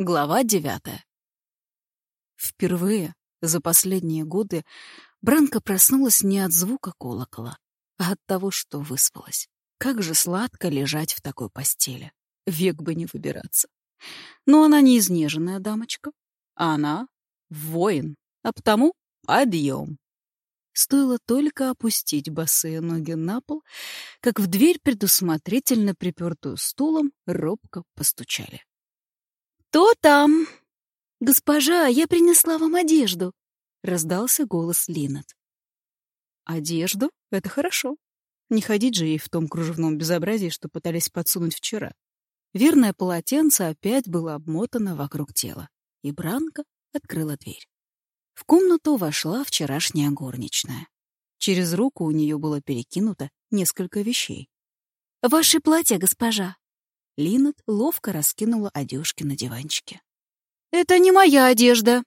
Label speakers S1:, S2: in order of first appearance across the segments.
S1: Глава девятая. Впервые за последние годы Бранка проснулась не от звука колокола, а от того, что выспалась. Как же сладко лежать в такой постели. Век бы не выбираться. Но она не изнеженная дамочка, а она — воин, а потому подъем. Стоило только опустить босые ноги на пол, как в дверь, предусмотрительно припертую стулом, робко постучали.
S2: «Кто там?» «Госпожа, я принесла вам одежду», — раздался голос Линет.
S1: «Одежду? Это хорошо. Не ходить же ей в том кружевном безобразии, что пытались подсунуть вчера. Верное полотенце опять было обмотано вокруг тела, и Бранка открыла дверь. В комнату вошла вчерашняя горничная. Через руку у нее было перекинуто несколько вещей.
S2: «Ваши платья, госпожа»,
S1: Линет ловко раскинула одежки на диванчике.
S2: «Это не моя одежда!»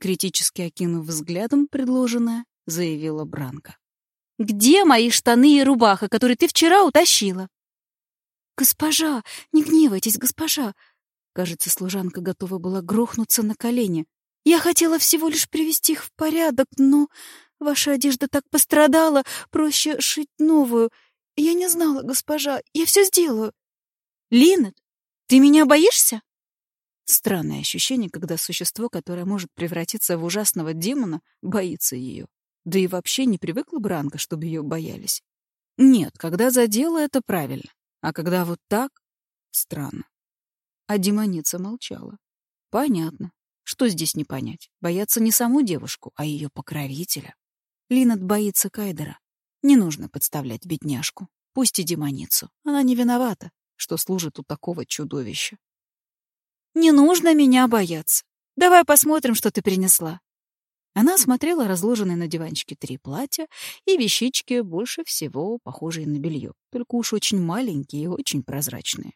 S1: Критически окинув взглядом предложенное, заявила Бранка.
S2: «Где мои штаны и рубаха, которые ты вчера утащила?»
S1: «Госпожа, не гневайтесь, госпожа!» Кажется, служанка готова была грохнуться на колени. «Я хотела всего лишь привести их в порядок, но ваша одежда так пострадала, проще шить новую. Я не знала, госпожа, я все сделаю.
S2: Линет, ты меня боишься?
S1: Странное ощущение, когда существо, которое может превратиться в ужасного демона, боится ее. Да и вообще не привыкла Бранка, чтобы ее боялись. Нет, когда за дело, это правильно. А когда вот так — странно. А демоница молчала. Понятно. Что здесь не понять? Бояться не саму девушку, а ее покровителя. Линет боится Кайдера. Не нужно подставлять бедняжку. Пусть и демоницу. Она не виновата что служит у такого чудовища.
S2: «Не нужно меня бояться. Давай посмотрим, что ты принесла».
S1: Она осмотрела разложенные на диванчике три платья и вещички, больше всего похожие на белье, только уж очень маленькие и очень прозрачные.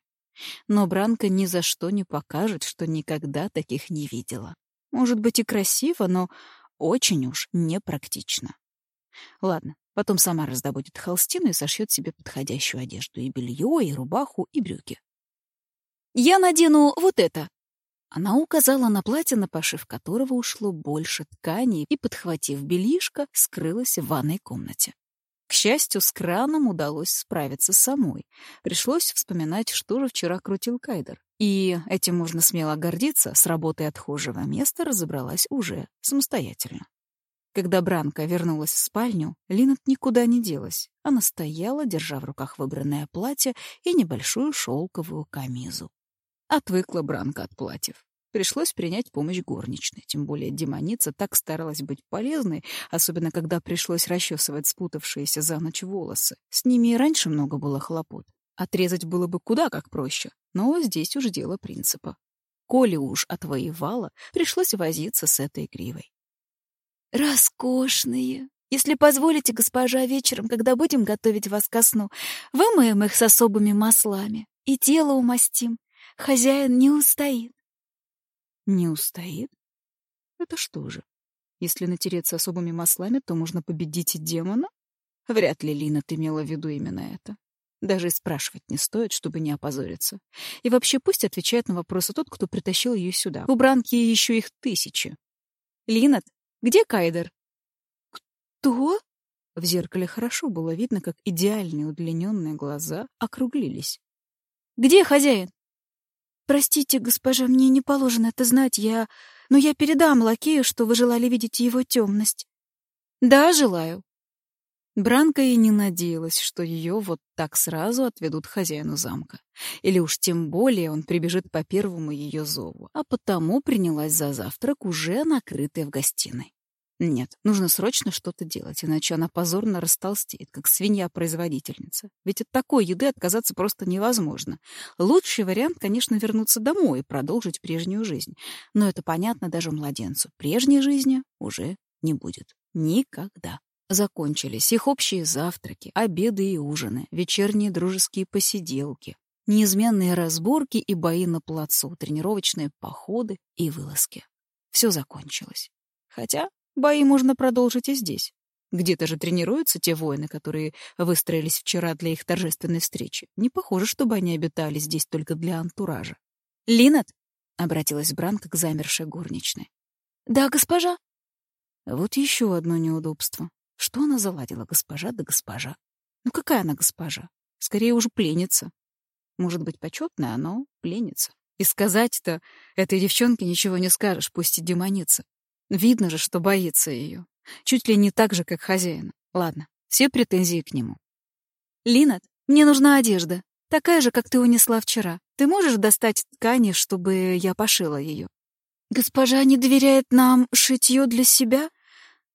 S1: Но Бранка ни за что не покажет, что никогда таких не видела. Может быть и красиво, но очень уж непрактично. Ладно, Потом сама раздобудет холстину и сошьет себе подходящую одежду. И белье, и рубаху, и брюки.
S2: «Я надену вот это!»
S1: Она указала на платье, на пошив которого ушло больше ткани, и, подхватив бельишко, скрылась в ванной комнате. К счастью, с краном удалось справиться самой. Пришлось вспоминать, что же вчера крутил Кайдер. И этим можно смело гордиться, с работой отхожего места разобралась уже самостоятельно. Когда Бранка вернулась в спальню, Линет никуда не делась. Она стояла, держа в руках выбранное платье и небольшую шелковую камизу. Отвыкла Бранка от платьев. Пришлось принять помощь горничной, тем более демоница так старалась быть полезной, особенно когда пришлось расчесывать спутавшиеся за ночь волосы. С ними и раньше много было хлопот. Отрезать было бы куда как проще, но здесь уж дело принципа. Коли уж отвоевала, пришлось возиться с этой гривой.
S2: «Роскошные! Если позволите, госпожа, вечером, когда будем готовить вас ко сну, вымоем их с особыми маслами и тело умастим. Хозяин не устоит».
S1: «Не устоит? Это что же? Если натереться особыми маслами, то можно победить и демона? Вряд ли Лина имела в виду именно это. Даже и спрашивать не стоит, чтобы не опозориться. И вообще пусть отвечает на вопросы тот, кто притащил ее сюда. У Бранки еще их тысячи.
S2: «Линат, где Кайдер?»
S1: «Кто?» В зеркале хорошо было видно, как идеальные удлиненные глаза округлились.
S2: «Где хозяин?»
S1: «Простите, госпожа, мне не положено это знать, я... Но я передам лакею, что вы желали видеть его темность».
S2: «Да, желаю».
S1: Бранка и не надеялась, что ее вот так сразу отведут хозяину замка. Или уж тем более он прибежит по первому ее зову, а потому принялась за завтрак, уже накрытый в гостиной. Нет, нужно срочно что-то делать, иначе она позорно растолстеет, как свинья-производительница. Ведь от такой еды отказаться просто невозможно. Лучший вариант, конечно, вернуться домой и продолжить прежнюю жизнь. Но это понятно даже младенцу. Прежней жизни уже не будет. Никогда. Закончились их общие завтраки, обеды и ужины, вечерние дружеские посиделки, неизменные разборки и бои на плацу, тренировочные походы и вылазки. Все закончилось. Хотя Бои можно продолжить и здесь. Где-то же тренируются те воины, которые выстроились вчера для их торжественной встречи. Не похоже, чтобы они обитали здесь только для антуража.
S2: «Линет, —
S1: обратилась Бранка к замершей горничной.
S2: «Да, госпожа».
S1: Вот еще одно неудобство. Что она заладила, госпожа да госпожа? Ну какая она госпожа? Скорее уже пленница. Может быть, почетная, но пленница. И сказать-то этой девчонке ничего не скажешь, пусть и демоница. Видно же, что боится ее. Чуть ли не так же, как хозяина. Ладно, все претензии к нему.
S2: «Линат, мне нужна одежда. Такая же, как ты унесла вчера. Ты можешь достать ткани, чтобы я пошила ее?» «Госпожа не доверяет нам шитье для себя?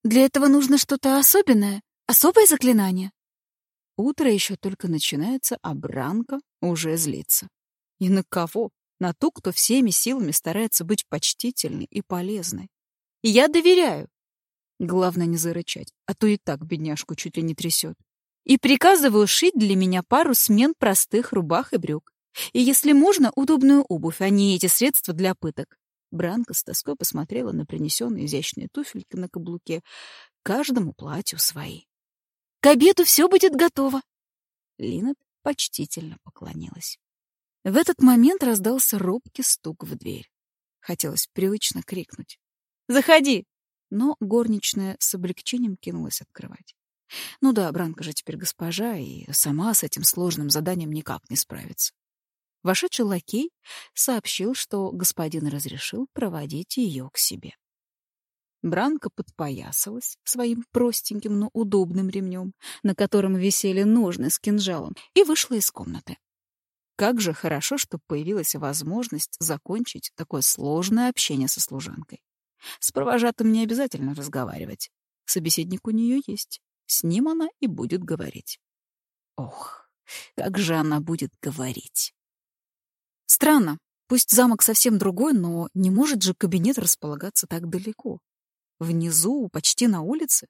S2: Для этого нужно что-то особенное? Особое заклинание?»
S1: Утро еще только начинается, а Бранка уже злится. И на кого? На ту, кто всеми силами старается быть почтительной и полезной. Я доверяю. Главное не зарычать, а то и так бедняжку чуть ли не трясет. И приказываю шить для меня пару смен простых рубах и брюк. И если можно, удобную обувь, а не эти средства для пыток. Бранка с тоской посмотрела на принесенные изящные туфельки на каблуке. Каждому платью свои.
S2: К обеду все будет готово.
S1: Линет почтительно поклонилась. В этот момент раздался робкий стук в дверь. Хотелось привычно крикнуть. «Заходи!» Но горничная с облегчением кинулась открывать. Ну да, Бранка же теперь госпожа, и сама с этим сложным заданием никак не справится. Вошедший лакей сообщил, что господин разрешил проводить ее к себе. Бранка подпоясалась своим простеньким, но удобным ремнем, на котором висели ножны с кинжалом, и вышла из комнаты. Как же хорошо, что появилась возможность закончить такое сложное общение со служанкой. С провожатым не обязательно разговаривать. Собеседник у нее есть. С ним она и будет говорить. Ох, как же она будет говорить. Странно. Пусть замок совсем другой, но не может же кабинет располагаться так далеко. Внизу, почти на улице?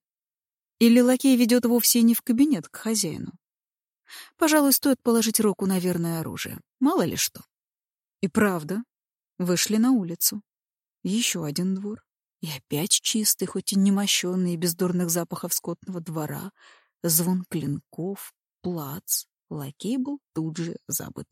S1: Или лакей ведет вовсе не в кабинет, к хозяину? Пожалуй, стоит положить руку на верное оружие. Мало ли что. И правда, вышли на улицу. Еще один двор. И опять чистый, хоть и не мощенный, без дурных запахов скотного двора. Звон клинков, плац. Лакей был тут же забыт.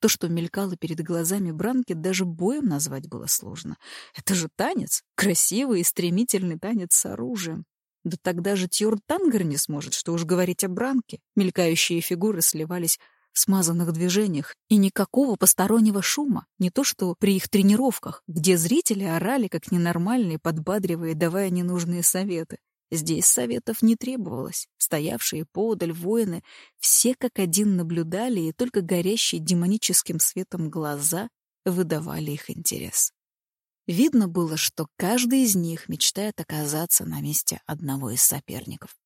S1: То, что мелькало перед глазами Бранки, даже боем назвать было сложно. Это же танец, красивый и стремительный танец с оружием. Да тогда же Тьор Тангер не сможет, что уж говорить о Бранке. Мелькающие фигуры сливались смазанных движениях, и никакого постороннего шума, не то что при их тренировках, где зрители орали как ненормальные, подбадривая, давая ненужные советы. Здесь советов не требовалось. Стоявшие поодаль воины все как один наблюдали, и только горящие демоническим светом глаза выдавали их интерес. Видно было, что каждый из них мечтает оказаться на месте одного из соперников.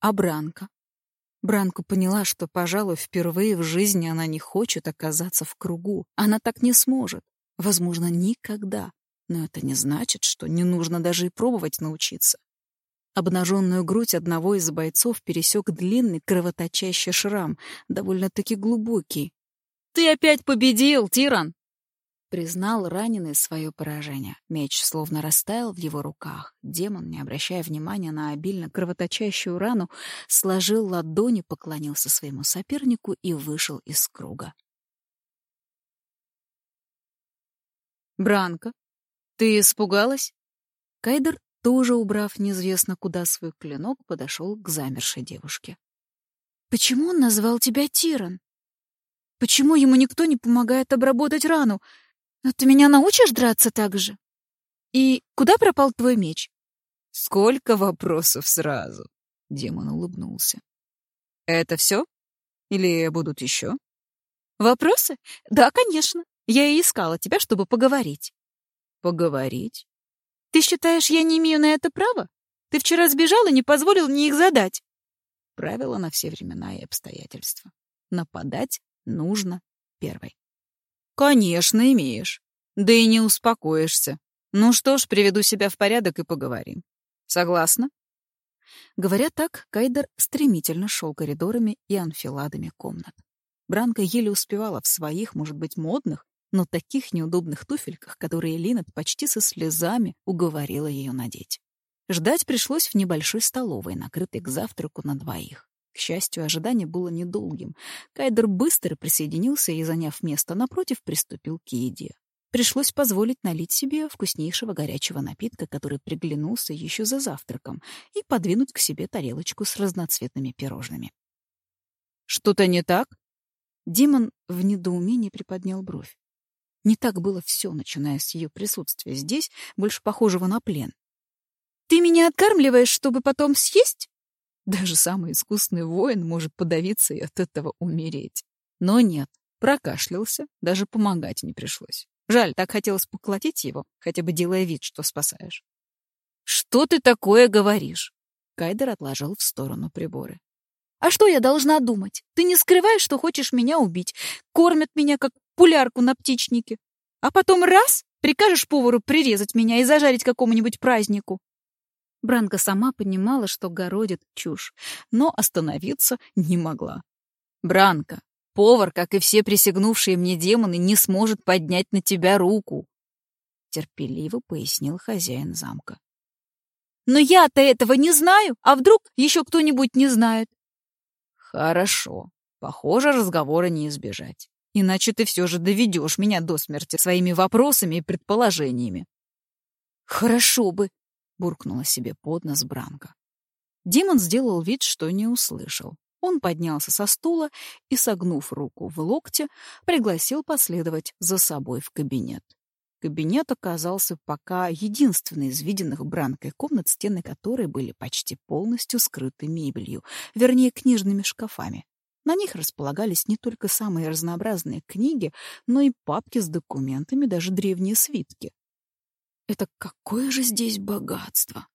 S1: А Бранка? Бранка поняла, что, пожалуй, впервые в жизни она не хочет оказаться в кругу. Она так не сможет. Возможно, никогда. Но это не значит, что не нужно даже и пробовать научиться. Обнаженную грудь одного из бойцов пересек длинный кровоточащий шрам, довольно-таки глубокий. «Ты опять победил, Тиран!» Признал раненый свое поражение. Меч словно растаял в его руках. Демон, не обращая внимания на обильно кровоточащую рану, сложил ладони, поклонился своему сопернику и вышел из круга. «Бранко, ты испугалась?» Кайдер тоже убрав неизвестно куда свой клинок, подошел к замершей девушке.
S2: «Почему он назвал тебя Тиран? Почему ему никто не помогает обработать рану? А ты меня научишь драться так же? И куда пропал твой меч?»
S1: «Сколько вопросов сразу!» — демон улыбнулся. «Это все? Или будут еще?»
S2: «Вопросы? Да, конечно. Я и искала тебя, чтобы поговорить».
S1: «Поговорить?
S2: Ты считаешь, я не имею на это права? Ты вчера сбежал и не позволил мне их задать.
S1: Правило на все времена и обстоятельства. Нападать нужно первой. Конечно, имеешь. Да и не успокоишься. Ну что ж, приведу себя в порядок и поговорим. Согласна? Говоря так, Кайдер стремительно шел коридорами и анфиладами комнат. Бранка еле успевала в своих, может быть, модных, но таких неудобных туфельках, которые Линет почти со слезами уговорила ее надеть. Ждать пришлось в небольшой столовой, накрытой к завтраку на двоих. К счастью, ожидание было недолгим. Кайдер быстро присоединился и, заняв место напротив, приступил к еде. Пришлось позволить налить себе вкуснейшего горячего напитка, который приглянулся еще за завтраком, и подвинуть к себе тарелочку с разноцветными пирожными. «Что-то не так?» Димон в недоумении приподнял бровь. Не так было все, начиная с ее присутствия здесь, больше похожего на плен.
S2: «Ты меня откармливаешь, чтобы потом съесть?»
S1: Даже самый искусный воин может подавиться и от этого умереть. Но нет, прокашлялся, даже помогать не пришлось. Жаль, так хотелось поколотить его, хотя бы делая вид, что спасаешь.
S2: «Что ты такое говоришь?»
S1: Кайдер отложил в сторону приборы.
S2: «А что я должна думать? Ты не скрываешь, что хочешь меня убить. Кормят меня, как пулярку на птичнике. А потом раз — прикажешь повару прирезать меня и зажарить какому-нибудь празднику.
S1: Бранка сама понимала, что городит чушь, но остановиться не могла. «Бранка, повар, как и все присягнувшие мне демоны, не сможет поднять на тебя руку», — терпеливо пояснил хозяин замка.
S2: «Но я-то этого не знаю, а вдруг еще кто-нибудь не знает?»
S1: «Хорошо. Похоже, разговора не избежать. Иначе ты все же доведешь меня до смерти своими вопросами и предположениями».
S2: «Хорошо бы»,
S1: буркнула себе под нос Бранка. Димон сделал вид, что не услышал. Он поднялся со стула и, согнув руку в локте, пригласил последовать за собой в кабинет. Кабинет оказался пока единственной из виденных Бранкой комнат, стены которой были почти полностью скрыты мебелью, вернее, книжными шкафами. На них располагались не только самые разнообразные книги, но и папки с документами, даже древние свитки. Это какое же здесь богатство!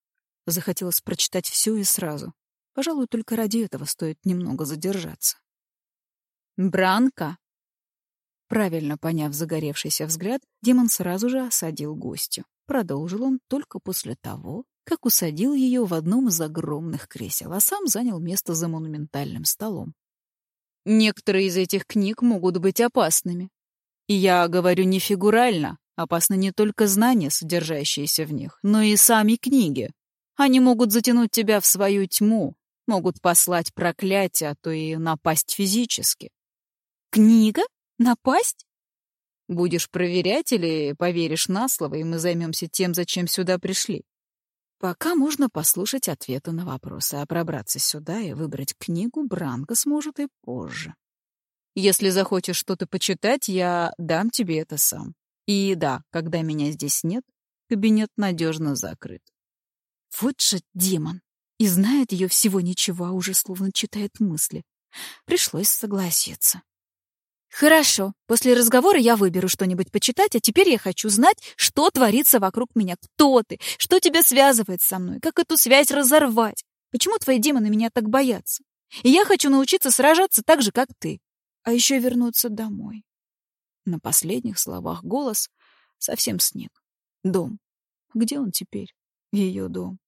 S1: Захотелось прочитать все и сразу. Пожалуй, только ради этого стоит немного задержаться. «Бранка!» Правильно поняв загоревшийся взгляд, демон сразу же осадил гостю. Продолжил он только после того, как усадил ее в одном из огромных кресел, а сам занял место за монументальным столом. Некоторые из этих книг могут быть опасными. И я говорю не фигурально, Опасны не только знания, содержащиеся в них, но и сами книги. Они могут затянуть тебя в свою тьму, могут послать проклятие, а то и напасть физически.
S2: Книга? Напасть?
S1: Будешь проверять или поверишь на слово, и мы займемся тем, зачем сюда пришли? Пока можно послушать ответы на вопросы, а пробраться сюда и выбрать книгу Бранко сможет и позже. Если захочешь что-то почитать, я дам тебе это сам. И да, когда меня здесь нет, кабинет надежно закрыт.
S2: Вот же демон! И знает ее всего ничего, а уже словно читает мысли. Пришлось согласиться. Хорошо, после разговора я выберу что-нибудь почитать, а теперь я хочу знать, что творится вокруг меня. Кто ты? Что тебя связывает со мной? Как эту связь разорвать? Почему твои демоны меня так боятся? И я хочу научиться сражаться так же, как ты. А еще вернуться домой.
S1: На последних словах голос совсем сник. Дом. Где он теперь? Ее дом.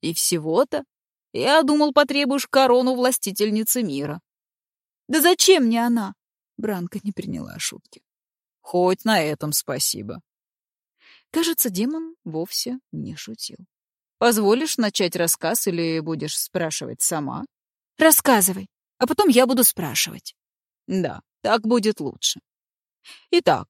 S1: И всего-то? Я думал, потребуешь корону властительницы мира.
S2: Да зачем мне она?
S1: Бранка не приняла шутки. Хоть на этом спасибо. Кажется, демон вовсе не шутил. Позволишь начать рассказ или будешь спрашивать сама?
S2: Рассказывай, а потом я буду спрашивать.
S1: Да, так будет лучше. Итак,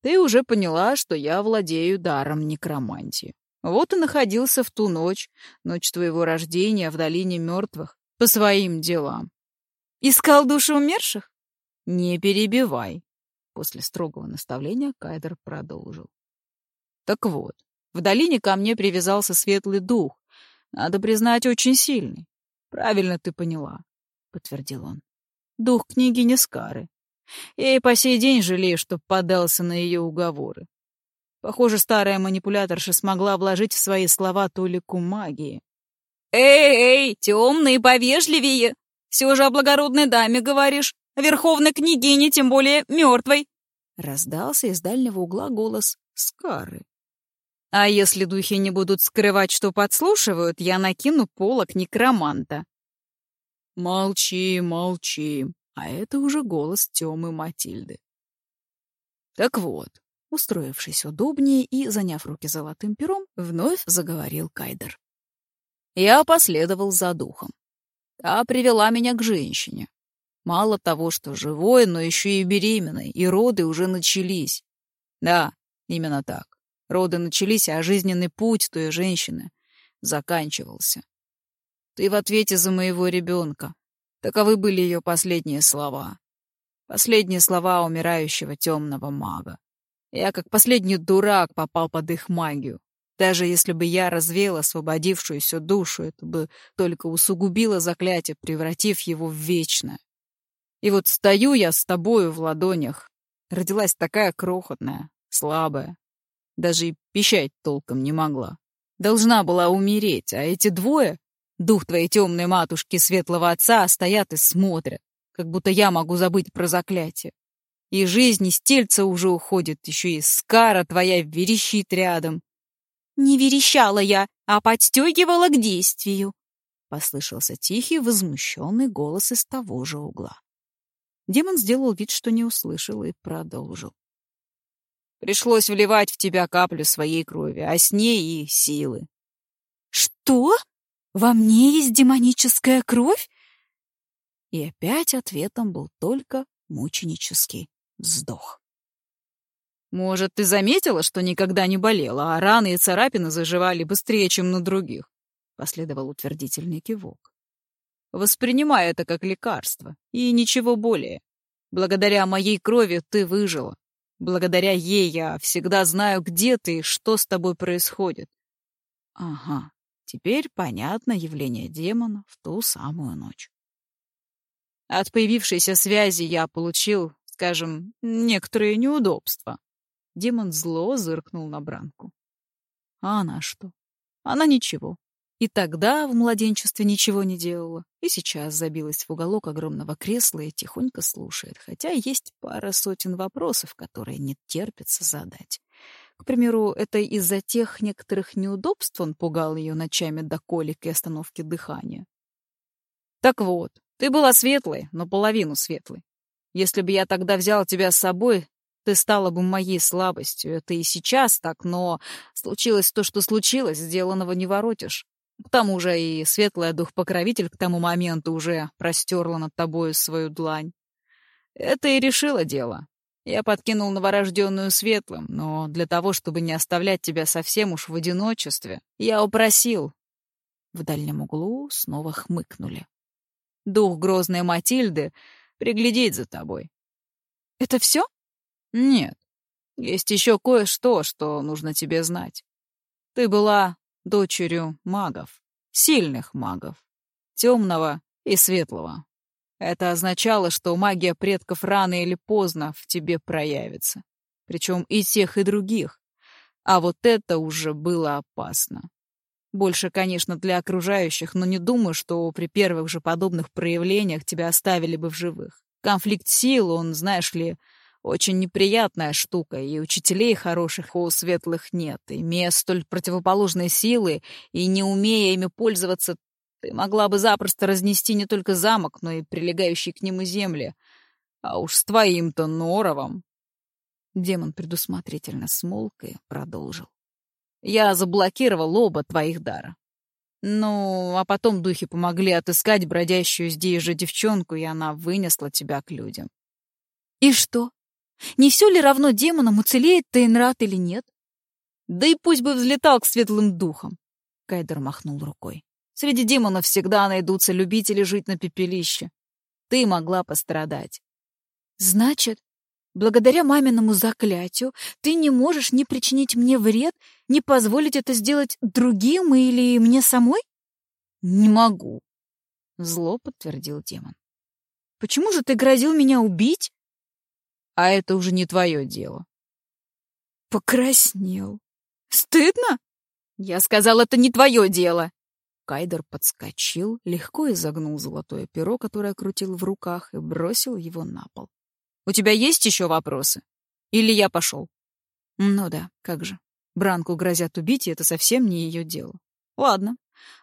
S1: ты уже поняла, что я владею даром некромантии. Вот и находился в ту ночь, ночь твоего рождения в долине мертвых, по своим делам.
S2: Искал души умерших?
S1: Не перебивай. После строгого наставления Кайдер продолжил. Так вот, в долине ко мне привязался светлый дух. Надо признать, очень сильный. Правильно ты поняла, — подтвердил он. Дух книги Нескары. Я и по сей день жалею, что поддался на ее уговоры. Похоже, старая манипуляторша смогла вложить в свои слова толику магии.
S2: «Эй, эй, темный, повежливее! Все же о благородной даме говоришь, о верховной княгине, тем более мертвой!»
S1: Раздался из дальнего угла голос Скары. «А если духи не будут скрывать, что подслушивают, я накину полок некроманта». «Молчи, молчи», а это уже голос Тёмы Матильды. Так вот, устроившись удобнее и заняв руки золотым пером, вновь заговорил Кайдер. Я последовал за духом. Та привела меня к женщине. Мало того, что живой, но еще и беременной, и роды уже начались. Да, именно так. Роды начались, а жизненный путь той женщины заканчивался. Ты в ответе за моего ребенка. Таковы были ее последние слова. Последние слова умирающего темного мага. Я, как последний дурак, попал под их магию. Даже если бы я развеял освободившуюся душу, это бы только усугубило заклятие, превратив его в вечное. И вот стою я с тобою в ладонях. Родилась такая крохотная, слабая. Даже и пищать толком не могла. Должна была умереть, а эти двое, дух твоей темной матушки светлого отца, стоят и смотрят, как будто я могу забыть про заклятие. И жизнь из тельца уже уходит, еще и скара твоя верещит рядом.
S2: «Не верещала я, а подстегивала к действию», — послышался тихий, возмущенный голос из того же угла. Демон сделал вид, что не услышал, и продолжил.
S1: «Пришлось вливать в тебя каплю своей крови, а с ней и силы».
S2: «Что? Во мне есть демоническая кровь?»
S1: И опять ответом был только мученический вздох. Может, ты заметила, что никогда не болела, а раны и царапины заживали быстрее, чем на других? Последовал утвердительный кивок. Воспринимай это как лекарство, и ничего более. Благодаря моей крови ты выжила. Благодаря ей я всегда знаю, где ты и что с тобой происходит. Ага, теперь понятно явление демона в ту самую ночь. От появившейся связи я получил, скажем, некоторые неудобства. Демон зло зыркнул на Бранку. А она что? Она ничего. И тогда в младенчестве ничего не делала, и сейчас забилась в уголок огромного кресла и тихонько слушает, хотя есть пара сотен вопросов, которые не терпится задать. К примеру, это из-за тех некоторых неудобств он пугал ее ночами до колик и остановки дыхания. Так вот, ты была светлой, но половину светлой. Если бы я тогда взял тебя с собой, ты стала бы моей слабостью. Это и сейчас так, но случилось то, что случилось, сделанного не воротишь. К тому же и светлая дух-покровитель к тому моменту уже простерла над тобою свою длань. Это и решило дело. Я подкинул новорожденную светлым, но для того, чтобы не оставлять тебя совсем уж в одиночестве, я упросил. В дальнем углу снова хмыкнули. Дух грозной Матильды приглядеть за тобой.
S2: Это все?
S1: Нет. Есть еще кое-что, что нужно тебе знать. Ты была дочерью магов, сильных магов, темного и светлого. Это означало, что магия предков рано или поздно в тебе проявится. Причем и тех, и других. А вот это уже было опасно. Больше, конечно, для окружающих, но не думаю, что при первых же подобных проявлениях тебя оставили бы в живых. Конфликт сил, он, знаешь ли, очень неприятная штука, и учителей хороших у светлых нет. Имея столь противоположные силы и не умея ими пользоваться, ты могла бы запросто разнести не только замок, но и прилегающие к нему земли. А уж с твоим-то норовом. Демон предусмотрительно смолк и продолжил. Я заблокировал оба твоих дара. Ну, а потом духи помогли отыскать бродящую здесь же девчонку, и она вынесла тебя к людям.
S2: И что? Не все ли равно демонам, уцелеет Тейнрат или нет?
S1: Да и пусть бы взлетал к светлым духам. Кайдер махнул рукой. Среди демонов всегда найдутся любители жить на пепелище. Ты могла пострадать.
S2: Значит, благодаря маминому заклятию ты не можешь ни причинить мне вред, ни позволить это сделать другим или мне самой?
S1: Не могу. Зло подтвердил демон.
S2: Почему же ты грозил меня убить?
S1: а это уже не твое дело.
S2: Покраснел. Стыдно?
S1: Я сказал, это не твое дело. Кайдер подскочил, легко изогнул золотое перо, которое крутил в руках, и бросил его на пол. «У тебя есть еще вопросы? Или я пошел?» «Ну да, как же. Бранку грозят убить, и это совсем не ее дело. Ладно,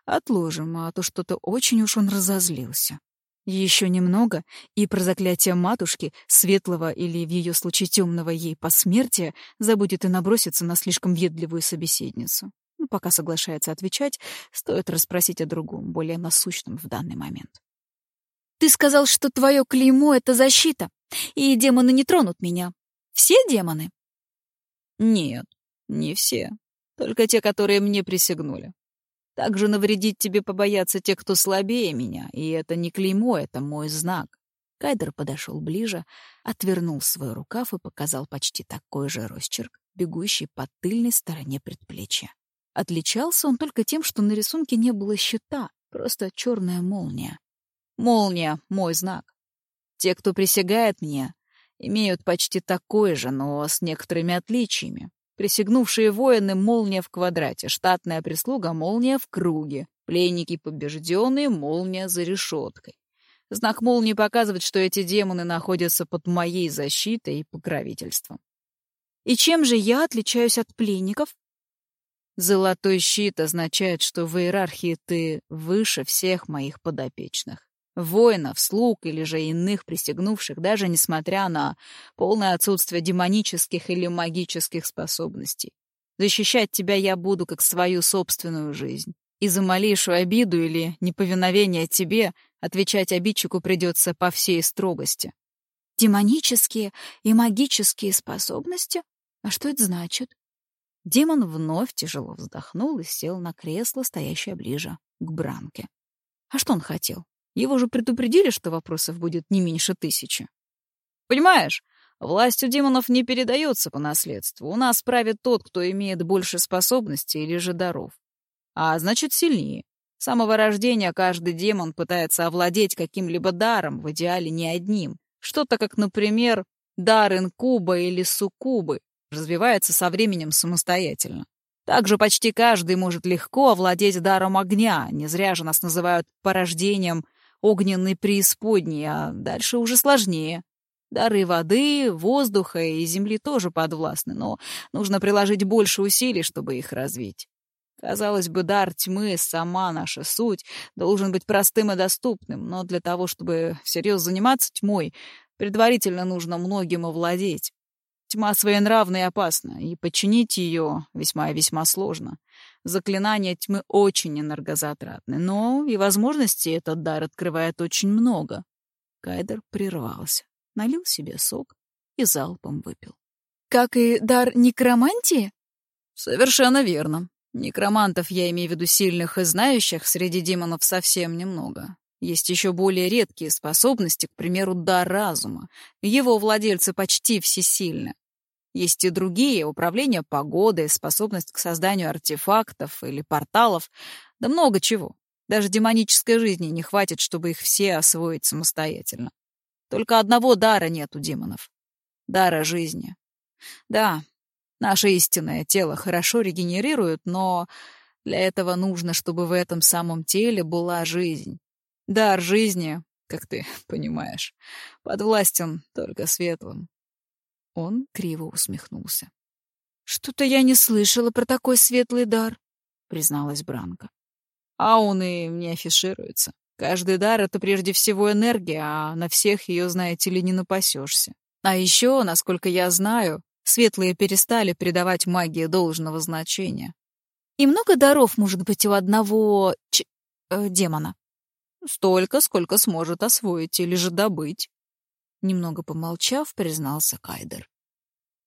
S1: отложим, а то что-то очень уж он разозлился». Еще немного, и про заклятие матушки, светлого или в ее случае темного ей посмертия, забудет и набросится на слишком въедливую собеседницу. Ну, пока соглашается отвечать, стоит расспросить о другом, более насущном в данный момент.
S2: «Ты сказал, что твое клеймо — это защита, и демоны не тронут меня. Все демоны?»
S1: Нет, не все. Только те, которые мне присягнули. Также навредить тебе побоятся те, кто слабее меня, и это не клеймо, это мой знак. Кайдер подошел ближе, отвернул свой рукав и показал почти такой же росчерк, бегущий по тыльной стороне предплечья. Отличался он только тем, что на рисунке не было щита, просто черная молния. Молния — мой знак. Те, кто присягает мне, имеют почти такой же, но с некоторыми отличиями. Присягнувшие воины — молния в квадрате, штатная прислуга — молния в круге, пленники побежденные — молния за решеткой. Знак молнии показывает, что эти демоны находятся под моей защитой и покровительством.
S2: И чем же я отличаюсь от пленников?
S1: Золотой щит означает, что в иерархии ты выше всех моих подопечных. Воинов, слуг или же иных присягнувших, даже несмотря на полное отсутствие демонических или магических способностей. Защищать тебя я буду как свою собственную жизнь. И за малейшую обиду или неповиновение тебе отвечать обидчику придется по всей строгости.
S2: Демонические и магические способности? А что это значит?
S1: Демон вновь тяжело вздохнул и сел на кресло, стоящее ближе к Бранке. А что он хотел? Его же предупредили, что вопросов будет не меньше тысячи. Понимаешь, власть у демонов не передается по наследству. У нас правит тот, кто имеет больше способностей или же даров. А значит, сильнее. С самого рождения каждый демон пытается овладеть каким-либо даром, в идеале не одним. Что-то как, например, дар инкуба или суккубы, развивается со временем самостоятельно. Также почти каждый может легко овладеть даром огня, не зря же нас называют порождением огненной преисподней, а дальше уже сложнее. Дары воды, воздуха и земли тоже подвластны, но нужно приложить больше усилий, чтобы их развить. Казалось бы, дар тьмы, сама наша суть, должен быть простым и доступным, но для того, чтобы всерьез заниматься тьмой, предварительно нужно многим овладеть. Тьма своенравна и опасна, и подчинить ее весьма и весьма сложно. Заклинания тьмы очень энергозатратны, но и возможностей этот дар открывает очень много. Кайдер прервался, налил себе сок и залпом выпил.
S2: «Как и дар некромантии?»
S1: «Совершенно верно. Некромантов, я имею в виду сильных и знающих, среди демонов совсем немного. Есть еще более редкие способности, к примеру, дар разума. Его владельцы почти всесильны. Есть и другие — управление погодой, способность к созданию артефактов или порталов, да много чего. Даже демонической жизни не хватит, чтобы их все освоить самостоятельно. Только одного дара нет у демонов. Дара жизни. Да, наше истинное тело хорошо регенерирует, но для этого нужно, чтобы в этом самом теле была жизнь. Дар жизни, как ты понимаешь, подвластен только светлым. Он криво усмехнулся.
S2: «Что-то я не слышала про такой светлый дар», — призналась Бранка.
S1: «А он и не афишируется. Каждый дар — это прежде всего энергия, а на всех ее, знаете ли, не напасешься. А еще, насколько я знаю, светлые перестали придавать магии должного значения.
S2: И много даров может быть у одного ч... э, демона?
S1: Столько, сколько сможет освоить или же добыть.
S2: Немного помолчав, признался Кайдер.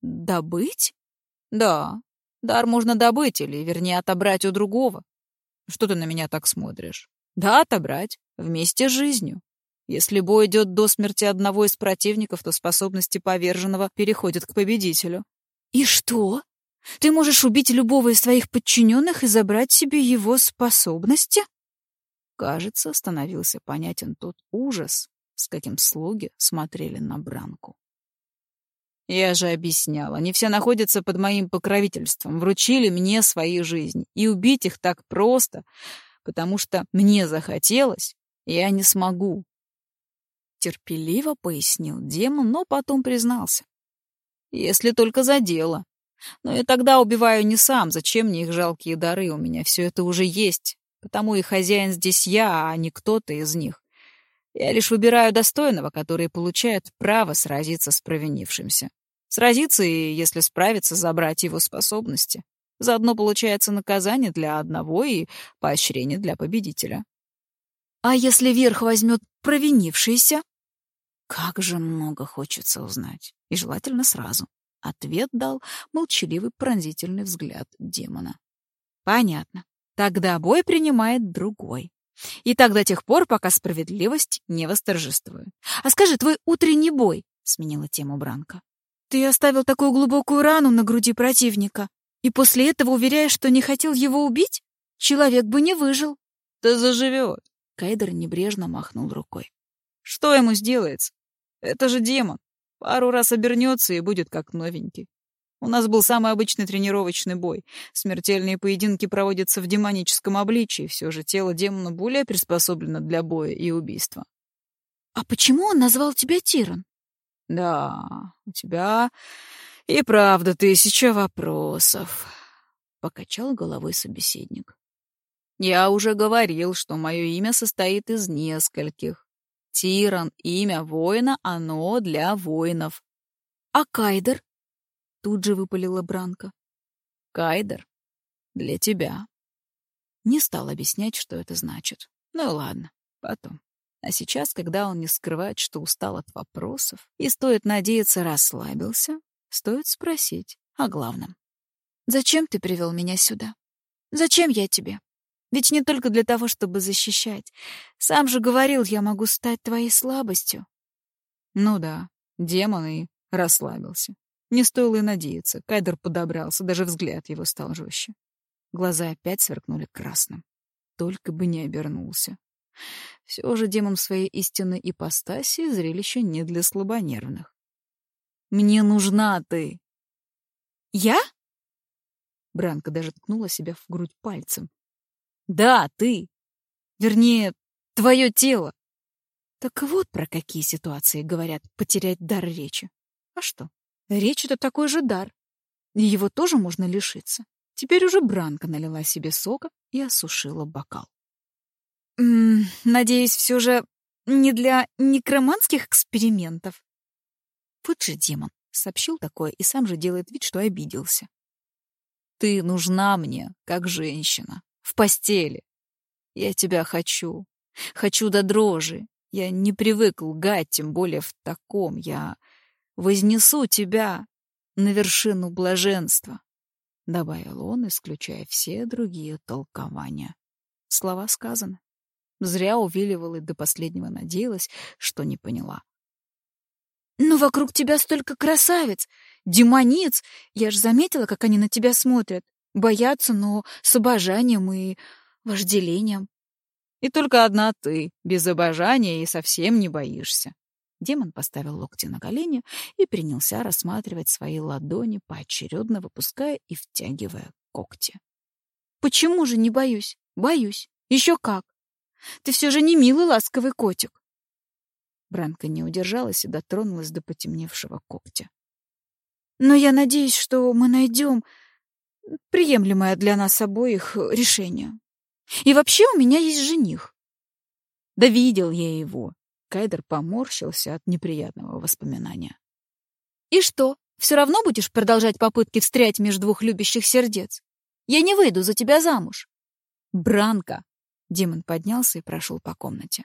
S1: «Добыть?» «Да. Дар можно добыть или, вернее, отобрать у другого. Что ты на меня так смотришь? Да, отобрать. Вместе с жизнью. Если бой идет до смерти одного из противников, то способности поверженного переходят к победителю.
S2: И что? Ты можешь убить любого из своих подчиненных и забрать себе его способности?
S1: Кажется, становился понятен тот ужас, с каким слуги смотрели на Бранку. Я же объясняла, они все находятся под моим покровительством, вручили мне свои жизни, и убить их так просто, потому что мне захотелось, я не смогу. Терпеливо пояснил демон, но потом признался. Если только за дело. Но я тогда убиваю не сам, зачем мне их жалкие дары, у меня все это уже есть, потому и хозяин здесь я, а не кто-то из них. Я лишь выбираю достойного, который получает право сразиться с провинившимся. Сразиться и, если справиться, забрать его способности. Заодно получается наказание для одного и поощрение для победителя.
S2: А если верх возьмет провинившийся?
S1: Как же много хочется узнать. И желательно сразу. Ответ дал молчаливый пронзительный взгляд демона. Понятно. Тогда бой принимает другой. И так до тех пор, пока справедливость не восторжествует. А скажи, твой утренний бой, — сменила тему Бранка.
S2: Ты оставил такую глубокую рану на груди противника, и после этого уверяешь, что не хотел его убить? Человек бы не выжил.
S1: Да заживет. Кайдер небрежно махнул рукой. Что ему сделается? Это же демон. Пару раз обернется и будет как новенький. У нас был самый обычный тренировочный бой. Смертельные поединки проводятся в демоническом обличии, все же тело демона более приспособлено для боя и убийства.
S2: А почему он назвал тебя Тиран?
S1: Да, у тебя и правда тысяча вопросов, покачал головой собеседник. Я уже говорил, что мое имя состоит из нескольких. Тиран — имя воина, оно для воинов.
S2: А Кайдер? Тут же выпалила Бранка.
S1: Кайдер для тебя. Не стал объяснять, что это значит. Ну ладно, потом. А сейчас, когда он не скрывает, что устал от вопросов и, стоит надеяться, расслабился, стоит спросить о главном.
S2: «Зачем ты привел меня сюда? Зачем я тебе? Ведь не только для того, чтобы защищать. Сам же говорил, я могу стать твоей слабостью».
S1: Ну да, демон и расслабился. Не стоило и надеяться. Кайдер подобрался, даже взгляд его стал жестче. Глаза опять сверкнули красным. Только бы не обернулся. Все же демон своей истинной ипостаси зрелище не для слабонервных. «Мне нужна ты!»
S2: «Я?»
S1: Бранка даже ткнула себя в грудь пальцем. «Да, ты! Вернее, твое тело!» Так вот про какие ситуации говорят потерять дар речи. А что? Речь — это такой же дар. И его тоже можно лишиться. Теперь уже Бранка налила себе сока и осушила бокал.
S2: «М -м, «Надеюсь, все же не для некроманских экспериментов?»
S1: Вот же демон сообщил такое и сам же делает вид, что обиделся. «Ты нужна мне, как женщина, в постели. Я тебя хочу. Хочу до дрожи. Я не привык лгать, тем более в таком. Я вознесу тебя на вершину блаженства», — добавил он, исключая все другие толкования. Слова сказаны. Зря увиливала и до последнего надеялась, что не поняла.
S2: «Но вокруг тебя столько красавиц, демониц! Я ж заметила, как они на тебя смотрят. Боятся, но с обожанием и вожделением».
S1: «И только одна ты, без обожания и совсем не боишься», Демон поставил локти на колени и принялся рассматривать свои ладони, поочередно выпуская и втягивая когти.
S2: «Почему же не боюсь? Боюсь. Еще как. Ты все же не милый ласковый котик».
S1: Бранка не удержалась и дотронулась до потемневшего когтя.
S2: «Но я надеюсь, что мы найдем приемлемое для нас обоих решение. И вообще у меня есть жених».
S1: «Да видел я его», Кайдер поморщился от неприятного воспоминания.
S2: «И что, все равно будешь продолжать попытки встрять между двух любящих сердец? Я не выйду за тебя замуж».
S1: «Бранка!» Демон поднялся и прошел по комнате.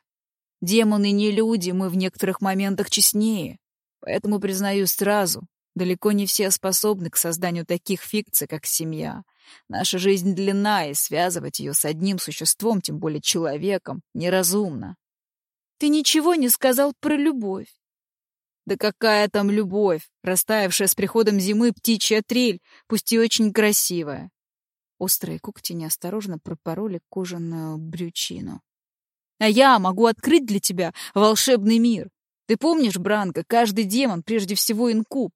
S1: «Демоны не люди, мы в некоторых моментах честнее. Поэтому признаю сразу, далеко не все способны к созданию таких фикций, как семья. Наша жизнь длинна, и связывать ее с одним существом, тем более человеком, неразумно.
S2: Ты ничего не сказал про любовь.
S1: Да какая там любовь, растаявшая с приходом зимы птичья трель, пусть и очень красивая. Острые когти неосторожно пропороли кожаную брючину. А я могу открыть для тебя волшебный мир. Ты помнишь, Бранко, каждый демон прежде всего инкуб.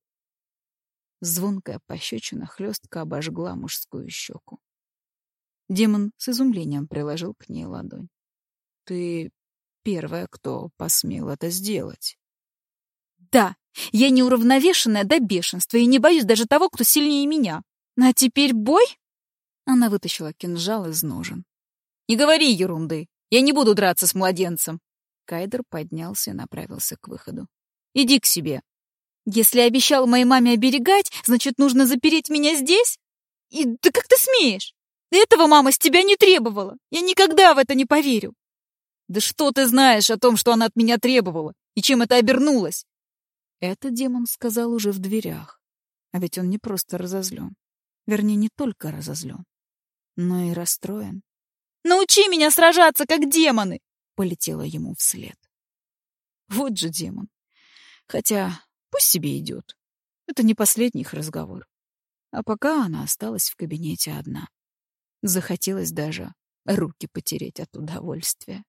S1: Звонкая пощечина хлестко обожгла мужскую щеку. Демон с изумлением приложил к ней ладонь. «Ты первая, кто посмел это сделать.
S2: Да, я неуравновешенная до бешенства и не боюсь даже того, кто сильнее меня. А теперь бой?
S1: Она вытащила кинжал из ножен. Не говори ерунды. Я не буду драться с младенцем. Кайдер поднялся и направился к выходу. Иди к себе.
S2: Если обещал моей маме оберегать, значит, нужно запереть меня здесь? И да как ты смеешь? Этого мама с тебя не требовала. Я никогда в это не поверю.
S1: Да что ты знаешь о том, что она от меня требовала? И чем это обернулось? Это демон сказал уже в дверях. А ведь он не просто разозлен. Вернее, не только разозлен, но и расстроен.
S2: «Научи меня сражаться, как демоны!»
S1: — полетела ему вслед. Вот же демон. Хотя пусть себе идет. Это не последний их разговор. А пока она осталась в кабинете одна. Захотелось даже руки потереть от удовольствия.